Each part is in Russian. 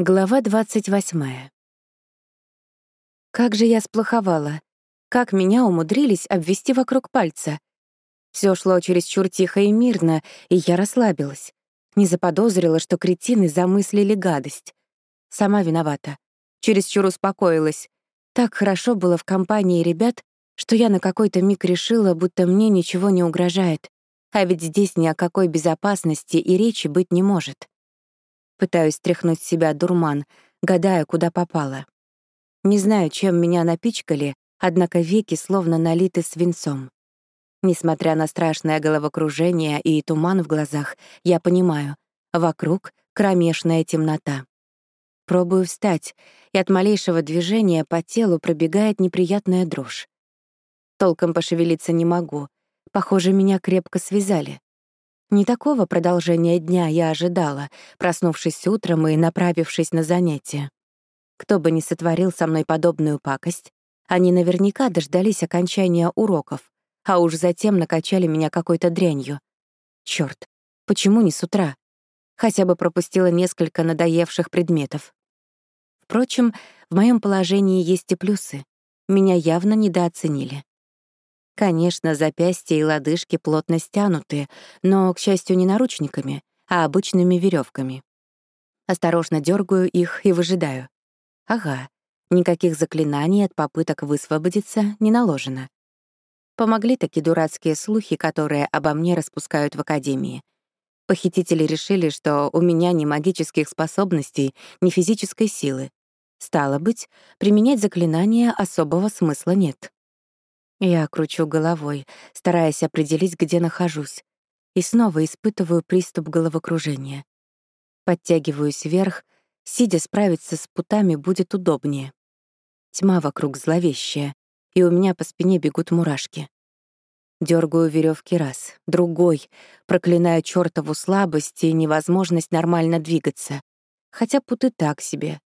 Глава 28. Как же я сплоховала. Как меня умудрились обвести вокруг пальца. Все шло чересчур тихо и мирно, и я расслабилась. Не заподозрила, что кретины замыслили гадость. Сама виновата. Чересчур успокоилась. Так хорошо было в компании ребят, что я на какой-то миг решила, будто мне ничего не угрожает. А ведь здесь ни о какой безопасности и речи быть не может. Пытаюсь стряхнуть с себя дурман, гадая, куда попала. Не знаю, чем меня напичкали, однако веки словно налиты свинцом. Несмотря на страшное головокружение и туман в глазах, я понимаю, вокруг кромешная темнота. Пробую встать, и от малейшего движения по телу пробегает неприятная дрожь. Толком пошевелиться не могу. Похоже, меня крепко связали. Не такого продолжения дня я ожидала, проснувшись утром и направившись на занятия. Кто бы ни сотворил со мной подобную пакость, они наверняка дождались окончания уроков, а уж затем накачали меня какой-то дрянью. Чёрт, почему не с утра? Хотя бы пропустила несколько надоевших предметов. Впрочем, в моем положении есть и плюсы. Меня явно недооценили. Конечно, запястья и лодыжки плотно стянуты, но, к счастью, не наручниками, а обычными веревками. Осторожно дергаю их и выжидаю. Ага, никаких заклинаний от попыток высвободиться не наложено. Помогли такие дурацкие слухи, которые обо мне распускают в Академии. Похитители решили, что у меня ни магических способностей, ни физической силы. Стало быть, применять заклинания особого смысла нет. Я кручу головой, стараясь определить, где нахожусь, и снова испытываю приступ головокружения. Подтягиваюсь вверх, сидя справиться с путами будет удобнее. Тьма вокруг зловещая, и у меня по спине бегут мурашки. Дергаю веревки раз, другой, проклиная чертову слабость и невозможность нормально двигаться. Хотя путы так себе.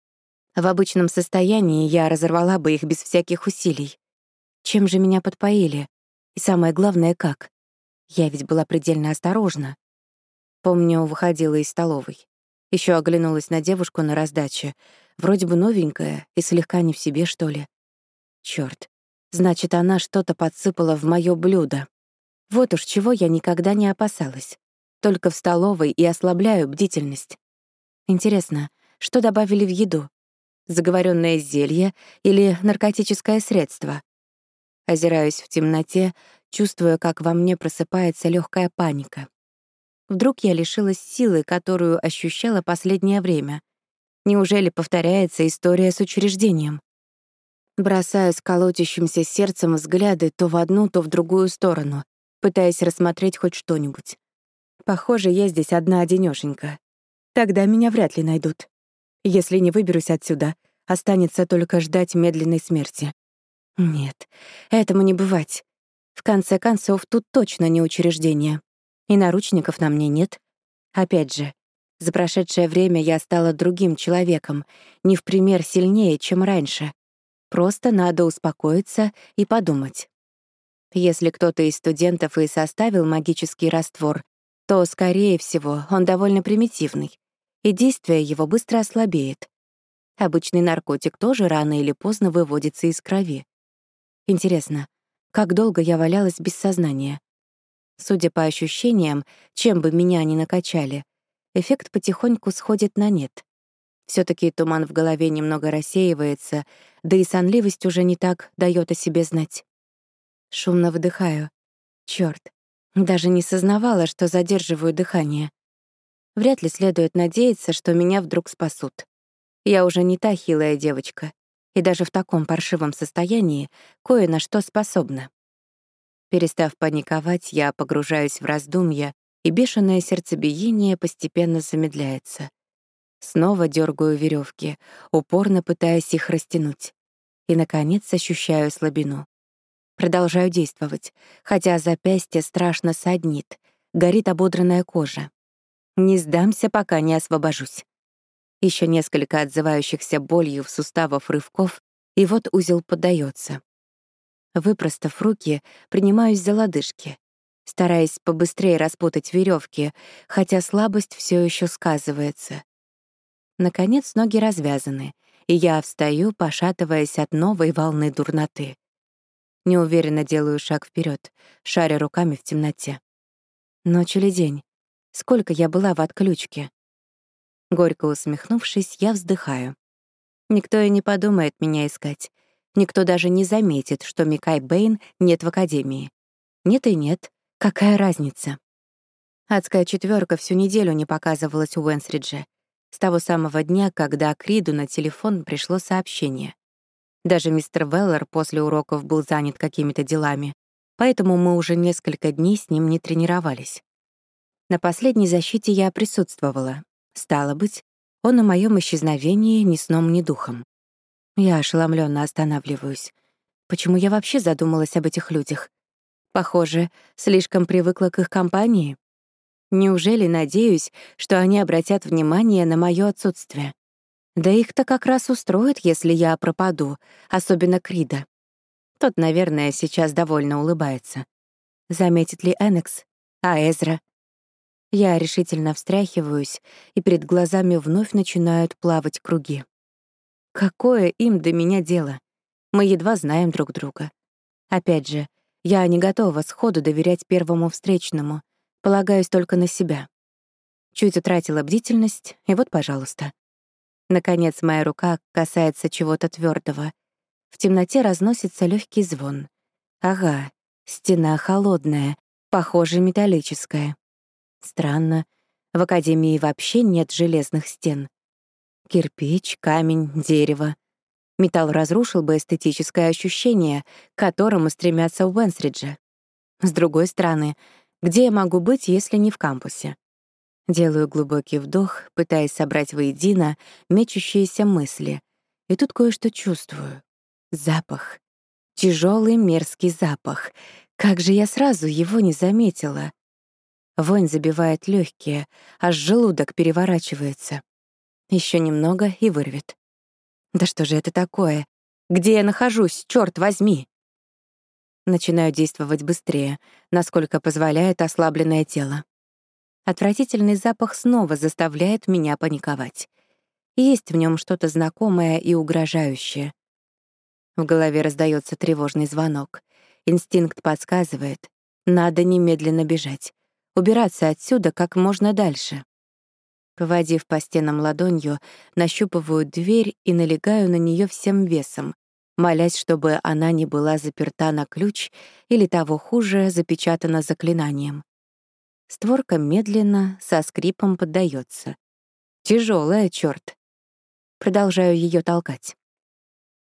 В обычном состоянии я разорвала бы их без всяких усилий. Чем же меня подпоили? И самое главное, как? Я ведь была предельно осторожна. Помню, выходила из столовой. Еще оглянулась на девушку на раздаче. Вроде бы новенькая и слегка не в себе, что ли. Чёрт. Значит, она что-то подсыпала в моё блюдо. Вот уж чего я никогда не опасалась. Только в столовой и ослабляю бдительность. Интересно, что добавили в еду? Заговоренное зелье или наркотическое средство? Озираюсь в темноте, чувствуя, как во мне просыпается легкая паника. Вдруг я лишилась силы, которую ощущала последнее время. Неужели повторяется история с учреждением? Бросаю с колотящимся сердцем взгляды то в одну, то в другую сторону, пытаясь рассмотреть хоть что-нибудь. Похоже, я здесь одна одинёшенька. Тогда меня вряд ли найдут. Если не выберусь отсюда, останется только ждать медленной смерти. Нет, этому не бывать. В конце концов, тут точно не учреждение. И наручников на мне нет. Опять же, за прошедшее время я стала другим человеком, не в пример сильнее, чем раньше. Просто надо успокоиться и подумать. Если кто-то из студентов и составил магический раствор, то, скорее всего, он довольно примитивный, и действие его быстро ослабеет. Обычный наркотик тоже рано или поздно выводится из крови. Интересно, как долго я валялась без сознания? Судя по ощущениям, чем бы меня ни накачали, эффект потихоньку сходит на нет. все таки туман в голове немного рассеивается, да и сонливость уже не так даёт о себе знать. Шумно выдыхаю. Чёрт, даже не сознавала, что задерживаю дыхание. Вряд ли следует надеяться, что меня вдруг спасут. Я уже не та хилая девочка и даже в таком паршивом состоянии кое на что способна. Перестав паниковать, я погружаюсь в раздумья, и бешеное сердцебиение постепенно замедляется. Снова дергаю веревки, упорно пытаясь их растянуть. И, наконец, ощущаю слабину. Продолжаю действовать, хотя запястье страшно саднит, горит ободранная кожа. Не сдамся, пока не освобожусь. Еще несколько отзывающихся болью в суставах рывков, и вот узел поддается. Выпростав руки, принимаюсь за лодыжки, стараясь побыстрее распутать веревки, хотя слабость все еще сказывается. Наконец ноги развязаны, и я встаю, пошатываясь от новой волны дурноты. Неуверенно делаю шаг вперед, шаря руками в темноте. Ночь или день? Сколько я была в отключке? Горько усмехнувшись, я вздыхаю. Никто и не подумает меня искать. Никто даже не заметит, что Микай Бэйн нет в Академии. Нет и нет. Какая разница? Адская четверка всю неделю не показывалась у Уэнсриджа. С того самого дня, когда Криду на телефон пришло сообщение. Даже мистер Веллер после уроков был занят какими-то делами, поэтому мы уже несколько дней с ним не тренировались. На последней защите я присутствовала. Стало быть, он о моем исчезновении ни сном, ни духом. Я ошеломленно останавливаюсь. Почему я вообще задумалась об этих людях? Похоже, слишком привыкла к их компании. Неужели надеюсь, что они обратят внимание на мое отсутствие? Да их-то как раз устроит, если я пропаду, особенно Крида. Тот, наверное, сейчас довольно улыбается. Заметит ли Энекс? А Эзра? Я решительно встряхиваюсь, и перед глазами вновь начинают плавать круги. Какое им до меня дело? Мы едва знаем друг друга. Опять же, я не готова сходу доверять первому встречному, полагаюсь только на себя. Чуть утратила бдительность, и вот, пожалуйста. Наконец, моя рука касается чего-то твердого. В темноте разносится легкий звон. Ага, стена холодная, похоже, металлическая. Странно, в Академии вообще нет железных стен. Кирпич, камень, дерево. Металл разрушил бы эстетическое ощущение, к которому стремятся в Уэнсридже. С другой стороны, где я могу быть, если не в кампусе? Делаю глубокий вдох, пытаясь собрать воедино мечущиеся мысли. И тут кое-что чувствую. Запах. Тяжелый мерзкий запах. Как же я сразу его не заметила. Вонь забивает легкие, аж желудок переворачивается. Еще немного и вырвет. Да что же это такое? Где я нахожусь, черт возьми? Начинаю действовать быстрее, насколько позволяет ослабленное тело. Отвратительный запах снова заставляет меня паниковать. Есть в нем что-то знакомое и угрожающее. В голове раздается тревожный звонок. Инстинкт подсказывает, надо немедленно бежать убираться отсюда как можно дальше. Поводив по стенам ладонью, нащупываю дверь и налегаю на нее всем весом, молясь, чтобы она не была заперта на ключ или, того хуже, запечатана заклинанием. Створка медленно, со скрипом поддается. Тяжелая, черт. Продолжаю ее толкать.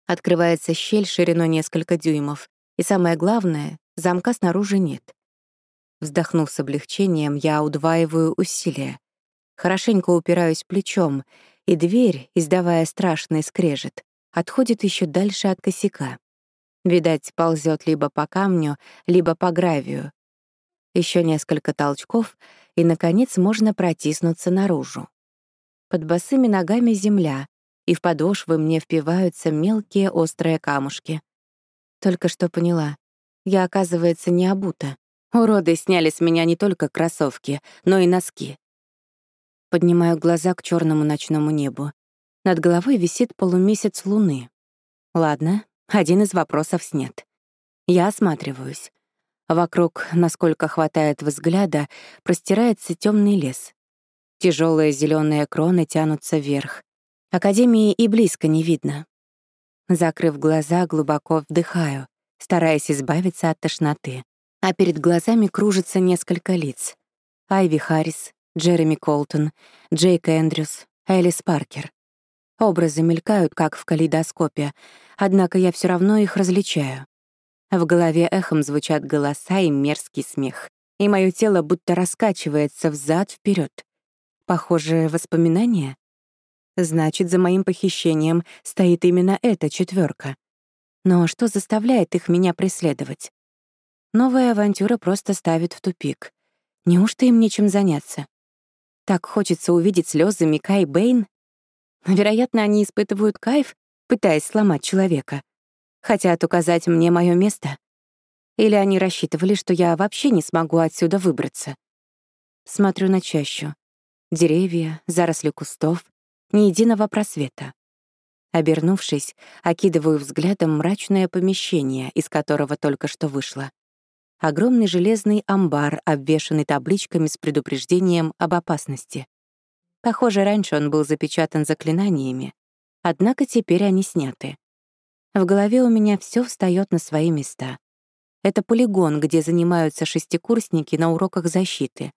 Открывается щель шириной несколько дюймов, и самое главное, замка снаружи нет. Вздохнув с облегчением, я удваиваю усилия. Хорошенько упираюсь плечом, и дверь, издавая страшный скрежет, отходит еще дальше от косяка. Видать, ползет либо по камню, либо по гравию. Еще несколько толчков, и, наконец, можно протиснуться наружу. Под босыми ногами земля, и в подошвы мне впиваются мелкие острые камушки. Только что поняла, я, оказывается, не обута. Уроды сняли с меня не только кроссовки, но и носки. Поднимаю глаза к черному ночному небу. Над головой висит полумесяц луны. Ладно, один из вопросов снят. Я осматриваюсь. Вокруг, насколько хватает взгляда, простирается темный лес. Тяжелые зеленые кроны тянутся вверх. Академии и близко не видно. Закрыв глаза, глубоко вдыхаю, стараясь избавиться от тошноты а перед глазами кружится несколько лиц. Айви Харрис, Джереми Колтон, Джейк Эндрюс, Элис Паркер. Образы мелькают, как в калейдоскопе, однако я все равно их различаю. В голове эхом звучат голоса и мерзкий смех, и мое тело будто раскачивается взад вперед. Похожее воспоминание? Значит, за моим похищением стоит именно эта четверка. Но что заставляет их меня преследовать? Новая авантюра просто ставит в тупик. Неужто им нечем заняться? Так хочется увидеть слезы Мика и Бэйн? Вероятно, они испытывают кайф, пытаясь сломать человека. Хотят указать мне мое место. Или они рассчитывали, что я вообще не смогу отсюда выбраться. Смотрю на чащу. Деревья, заросли кустов, ни единого просвета. Обернувшись, окидываю взглядом мрачное помещение, из которого только что вышла. Огромный железный амбар, обвешанный табличками с предупреждением об опасности. Похоже, раньше он был запечатан заклинаниями, однако теперь они сняты. В голове у меня все встает на свои места. Это полигон, где занимаются шестикурсники на уроках защиты.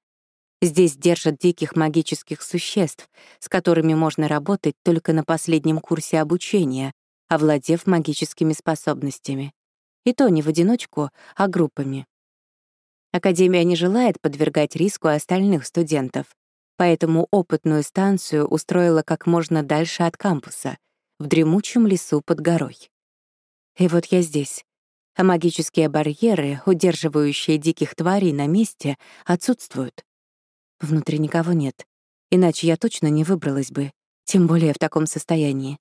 Здесь держат диких магических существ, с которыми можно работать только на последнем курсе обучения, овладев магическими способностями. И то не в одиночку, а группами. Академия не желает подвергать риску остальных студентов, поэтому опытную станцию устроила как можно дальше от кампуса, в дремучем лесу под горой. И вот я здесь, а магические барьеры, удерживающие диких тварей на месте, отсутствуют. Внутри никого нет. Иначе я точно не выбралась бы, тем более в таком состоянии.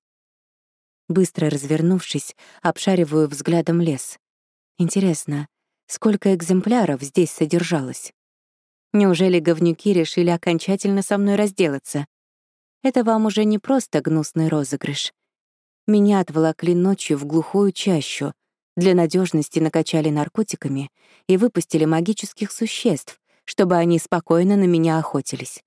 Быстро развернувшись, обшариваю взглядом лес. Интересно, сколько экземпляров здесь содержалось? Неужели говнюки решили окончательно со мной разделаться? Это вам уже не просто гнусный розыгрыш. Меня отволокли ночью в глухую чащу, для надежности накачали наркотиками и выпустили магических существ, чтобы они спокойно на меня охотились.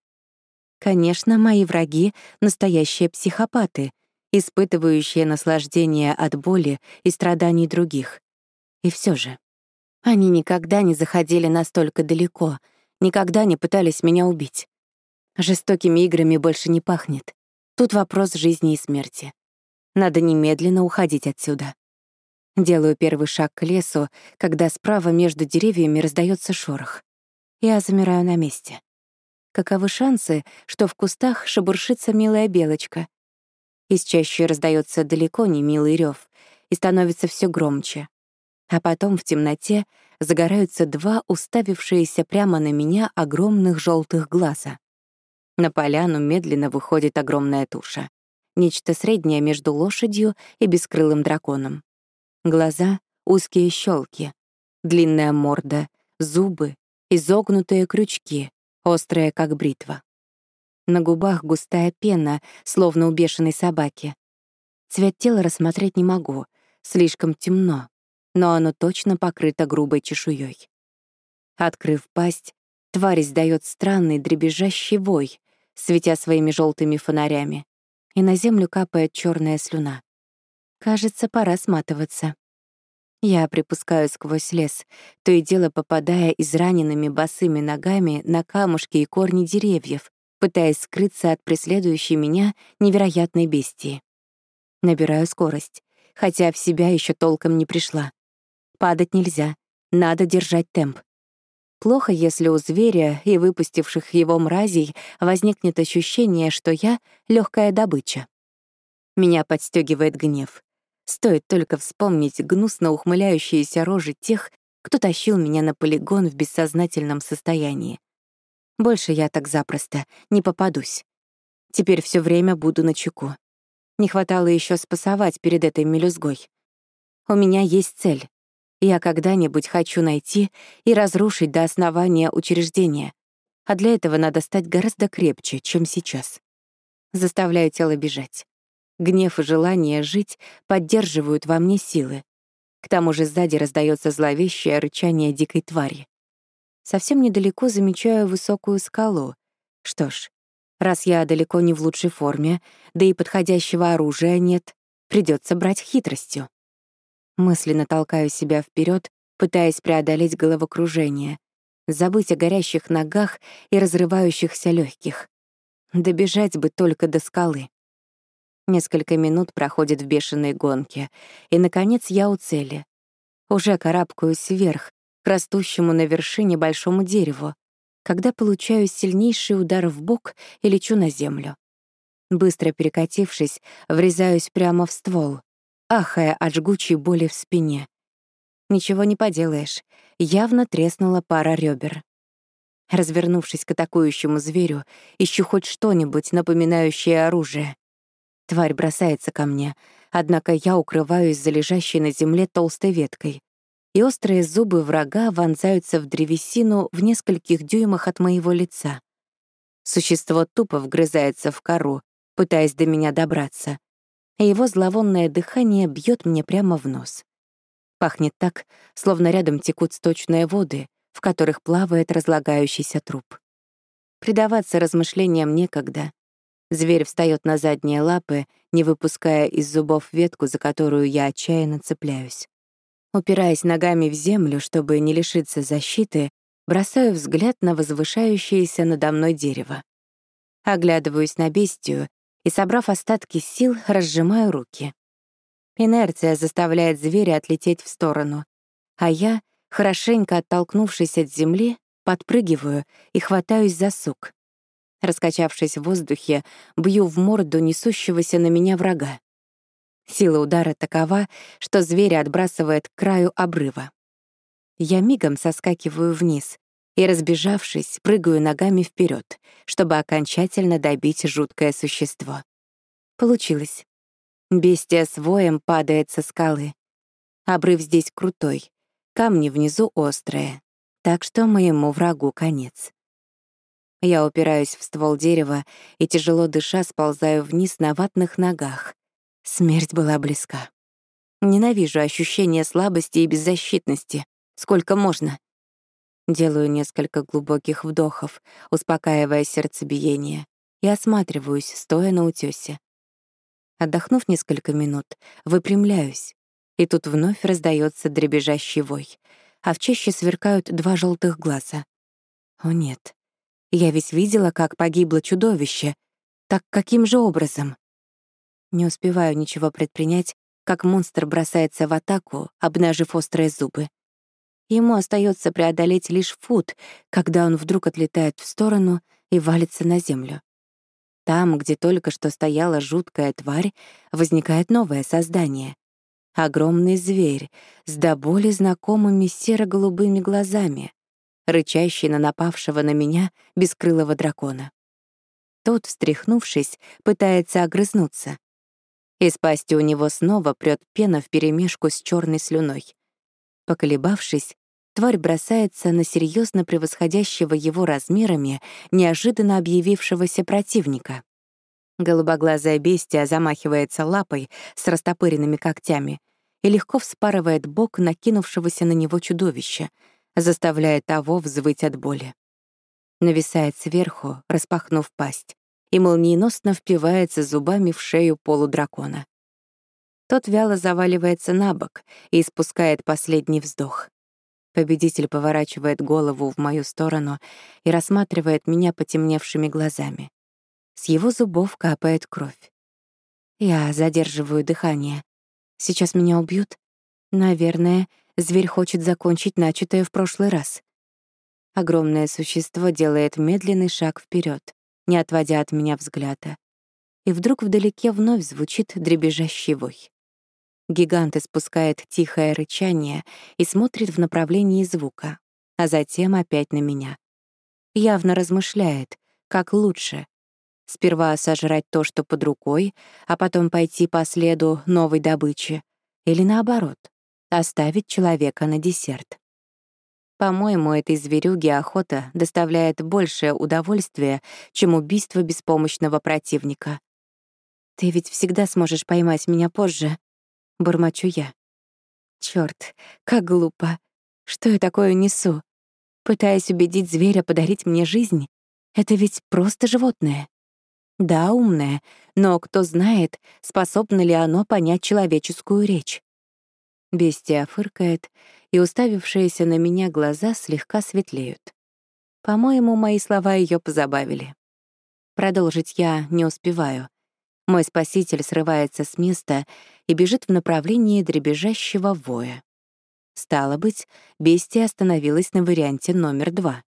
Конечно, мои враги — настоящие психопаты, испытывающие наслаждение от боли и страданий других. И все же, они никогда не заходили настолько далеко, никогда не пытались меня убить. Жестокими играми больше не пахнет. Тут вопрос жизни и смерти. Надо немедленно уходить отсюда. Делаю первый шаг к лесу, когда справа между деревьями раздается шорох. Я замираю на месте. Каковы шансы, что в кустах шебуршится милая белочка? Из чаще раздается далеко не милый рев и становится все громче. А потом в темноте загораются два уставившиеся прямо на меня огромных желтых глаза. На поляну медленно выходит огромная туша. Нечто среднее между лошадью и бескрылым драконом. Глаза — узкие щелки, длинная морда, зубы, изогнутые крючки, острые, как бритва. На губах густая пена, словно у бешеной собаки. Цвет тела рассмотреть не могу, слишком темно, но оно точно покрыто грубой чешуей. Открыв пасть, тварь издает странный дребезжащий вой, светя своими желтыми фонарями, и на землю капает черная слюна. Кажется, пора сматываться. Я припускаю сквозь лес, то и дело попадая израненными босыми ногами на камушки и корни деревьев, пытаясь скрыться от преследующей меня невероятной бестии. Набираю скорость, хотя в себя еще толком не пришла. Падать нельзя, надо держать темп. Плохо, если у зверя и выпустивших его мразей возникнет ощущение, что я — легкая добыча. Меня подстегивает гнев. Стоит только вспомнить гнусно ухмыляющиеся рожи тех, кто тащил меня на полигон в бессознательном состоянии. Больше я так запросто не попадусь. Теперь все время буду на чеку. Не хватало еще спасовать перед этой мелюзгой. У меня есть цель. Я когда-нибудь хочу найти и разрушить до основания учреждения. А для этого надо стать гораздо крепче, чем сейчас. Заставляю тело бежать. Гнев и желание жить поддерживают во мне силы. К тому же сзади раздается зловещее рычание дикой твари. Совсем недалеко замечаю высокую скалу. Что ж, раз я далеко не в лучшей форме, да и подходящего оружия нет, придется брать хитростью. Мысленно толкаю себя вперед, пытаясь преодолеть головокружение, забыть о горящих ногах и разрывающихся легких. Добежать бы только до скалы. Несколько минут проходит в бешеной гонке, и, наконец, я у цели. Уже карабкаюсь вверх, к растущему на вершине большому дереву, когда получаю сильнейший удар в бок и лечу на землю. Быстро перекатившись, врезаюсь прямо в ствол, ахая от жгучей боли в спине. Ничего не поделаешь, явно треснула пара ребер. Развернувшись к атакующему зверю, ищу хоть что-нибудь, напоминающее оружие. Тварь бросается ко мне, однако я укрываюсь за лежащей на земле толстой веткой, и острые зубы врага вонзаются в древесину в нескольких дюймах от моего лица. Существо тупо вгрызается в кору, пытаясь до меня добраться, и его зловонное дыхание бьет мне прямо в нос. Пахнет так, словно рядом текут сточные воды, в которых плавает разлагающийся труп. Предаваться размышлениям некогда. Зверь встает на задние лапы, не выпуская из зубов ветку, за которую я отчаянно цепляюсь. Упираясь ногами в землю, чтобы не лишиться защиты, бросаю взгляд на возвышающееся надо мной дерево. Оглядываюсь на бестию и, собрав остатки сил, разжимаю руки. Инерция заставляет зверя отлететь в сторону, а я, хорошенько оттолкнувшись от земли, подпрыгиваю и хватаюсь за сук. Раскачавшись в воздухе, бью в морду несущегося на меня врага. Сила удара такова, что зверя отбрасывает к краю обрыва. Я мигом соскакиваю вниз и, разбежавшись, прыгаю ногами вперед, чтобы окончательно добить жуткое существо. Получилось. Бестия с воем падает со скалы. Обрыв здесь крутой, камни внизу острые, так что моему врагу конец. Я упираюсь в ствол дерева и, тяжело дыша, сползаю вниз на ватных ногах. Смерть была близка. Ненавижу ощущение слабости и беззащитности. Сколько можно? Делаю несколько глубоких вдохов, успокаивая сердцебиение, и осматриваюсь, стоя на утёсе. Отдохнув несколько минут, выпрямляюсь, и тут вновь раздается дребезжащий вой, а в чаще сверкают два желтых глаза. О нет, я ведь видела, как погибло чудовище. Так каким же образом? Не успеваю ничего предпринять, как монстр бросается в атаку, обнажив острые зубы. Ему остается преодолеть лишь фут, когда он вдруг отлетает в сторону и валится на землю. Там, где только что стояла жуткая тварь, возникает новое создание. Огромный зверь с до боли знакомыми серо-голубыми глазами, рычащий на напавшего на меня бескрылого дракона. Тот, встряхнувшись, пытается огрызнуться. Из пасти у него снова прёт пена вперемешку с черной слюной. Поколебавшись, тварь бросается на серьезно превосходящего его размерами неожиданно объявившегося противника. Голубоглазая бестия замахивается лапой с растопыренными когтями и легко вспарывает бок накинувшегося на него чудовища, заставляя того взвыть от боли. Нависает сверху, распахнув пасть, и молниеносно впивается зубами в шею полудракона. Тот вяло заваливается на бок и испускает последний вздох. Победитель поворачивает голову в мою сторону и рассматривает меня потемневшими глазами. С его зубов капает кровь. Я задерживаю дыхание. Сейчас меня убьют? Наверное, Зверь хочет закончить начатое в прошлый раз. Огромное существо делает медленный шаг вперед, не отводя от меня взгляда. И вдруг вдалеке вновь звучит дребезжащий вой. Гигант испускает тихое рычание и смотрит в направлении звука, а затем опять на меня. Явно размышляет, как лучше. Сперва сожрать то, что под рукой, а потом пойти по следу новой добычи. Или наоборот, оставить человека на десерт. По-моему, этой зверюге охота доставляет большее удовольствие, чем убийство беспомощного противника. «Ты ведь всегда сможешь поймать меня позже», — бормочу я. Чёрт, как глупо. Что я такое несу? Пытаясь убедить зверя подарить мне жизнь. Это ведь просто животное. Да, умное, но кто знает, способно ли оно понять человеческую речь. Бестия фыркает, и уставившиеся на меня глаза слегка светлеют. По-моему, мои слова ее позабавили. Продолжить я не успеваю. Мой спаситель срывается с места и бежит в направлении дребезжащего воя. Стало быть, бестия остановилась на варианте номер два.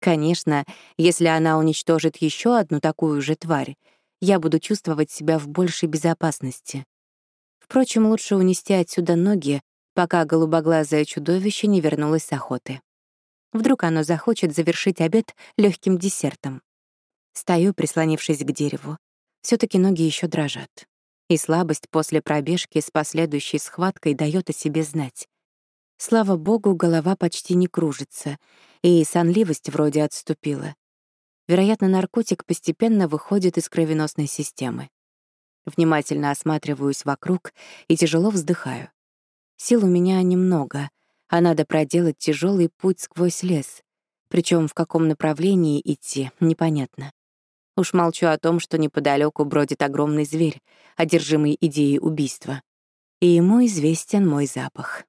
Конечно, если она уничтожит еще одну такую же тварь, я буду чувствовать себя в большей безопасности. Впрочем, лучше унести отсюда ноги, пока голубоглазое чудовище не вернулось с охоты. Вдруг оно захочет завершить обед легким десертом. Стою, прислонившись к дереву. все таки ноги еще дрожат. И слабость после пробежки с последующей схваткой дает о себе знать. Слава богу, голова почти не кружится, и сонливость вроде отступила. Вероятно, наркотик постепенно выходит из кровеносной системы. Внимательно осматриваюсь вокруг и тяжело вздыхаю. Сил у меня немного, а надо проделать тяжелый путь сквозь лес. Причем в каком направлении идти, непонятно. Уж молчу о том, что неподалеку бродит огромный зверь, одержимый идеей убийства. И ему известен мой запах.